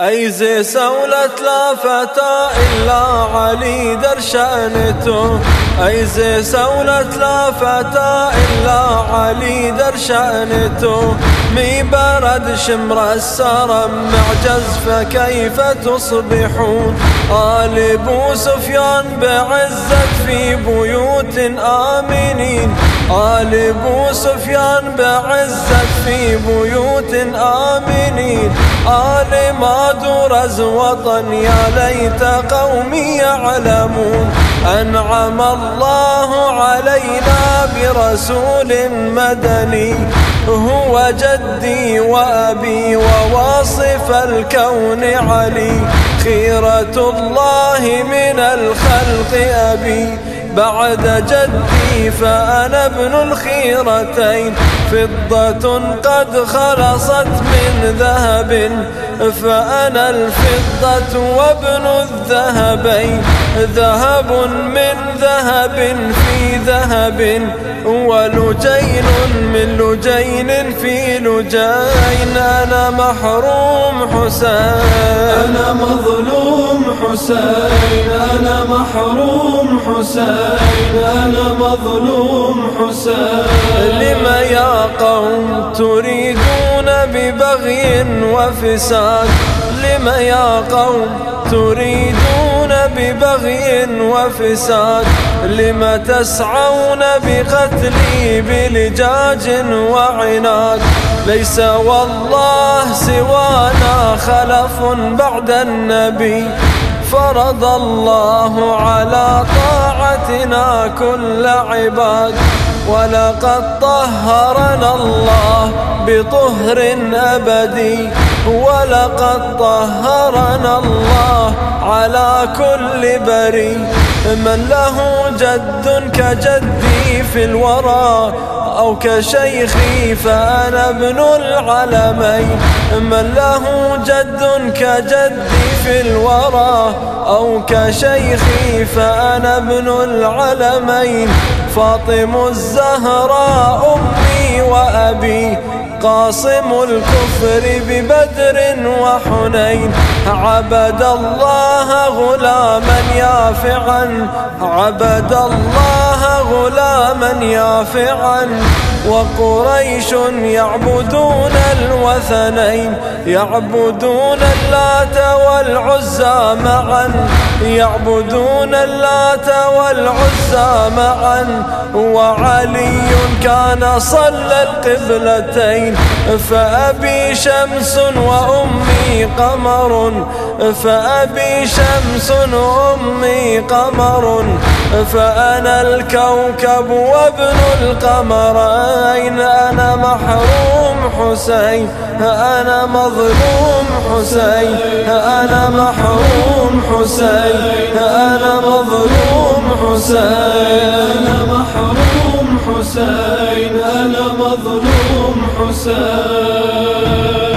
أيزي سولت لا فتى إلا علي در شأنته. أيزي سولت لا فتى إلا علي در شأنته. مي برد شمر السرم معجز فكيف تصبحون؟ آل أبو سفيان بعزة في بيوت آمنين. آل أبو سفيان بعزة في بيوت آمنين. آل ما درز وطن يا ليت قومي يعلمون. أنعم الله علينا برسول مدني. هو جدي وأبي وواصف الكون علي. خيرة الله من الخلق أبي. بعد جدي فأنا ابن الخيرتين. فضة قد خلصت من ذهب. فأنا الفضة وابن الذهبين ذهب من ذهب في ذهب ولجين من لجين في لجين. أنا محروم حسين. أنا مظلوم حسين. أنا محروم حسين. أنا مظلوم حسين. لما يا قوم تريدون ببغي وفساد لما يا قوم تريدون ببغي وفساد؟ لم تسعون بقتلي بلجاج وعناد؟ ليس والله سوانا خلف بعد النبي. فرض الله على طاعتنا كل عباد. ولقد طهرنا الله بطهر أبدي ولقد طهرنا الله على كل بري من له جد كجدي في الورى أو كشيخي فأنا ابن العلمين من له جد كجدي في الورى أو كشيخي فأنا ابن العلمين فاطم الزهراء أمي وأبي قاصم الكفر ببدر وحنين. عبد الله غلاما يافعا. عبد الله غلاما يافعا. وقريش يعبدون الوثنين يعبدون اللات والعزى معا يعبدون اللات والعزى معا. وعلي كان صلى القبلتين فأبي شمس وأمي قمر فأبي شمس وأمي قمر فأنا الكوكب وابن القمرين أنا محروم حسين أنا مظلوم حسين أنا محروم حسين أنا مظلوم حسين أنا محروم حسين أنا مظلوم حسين.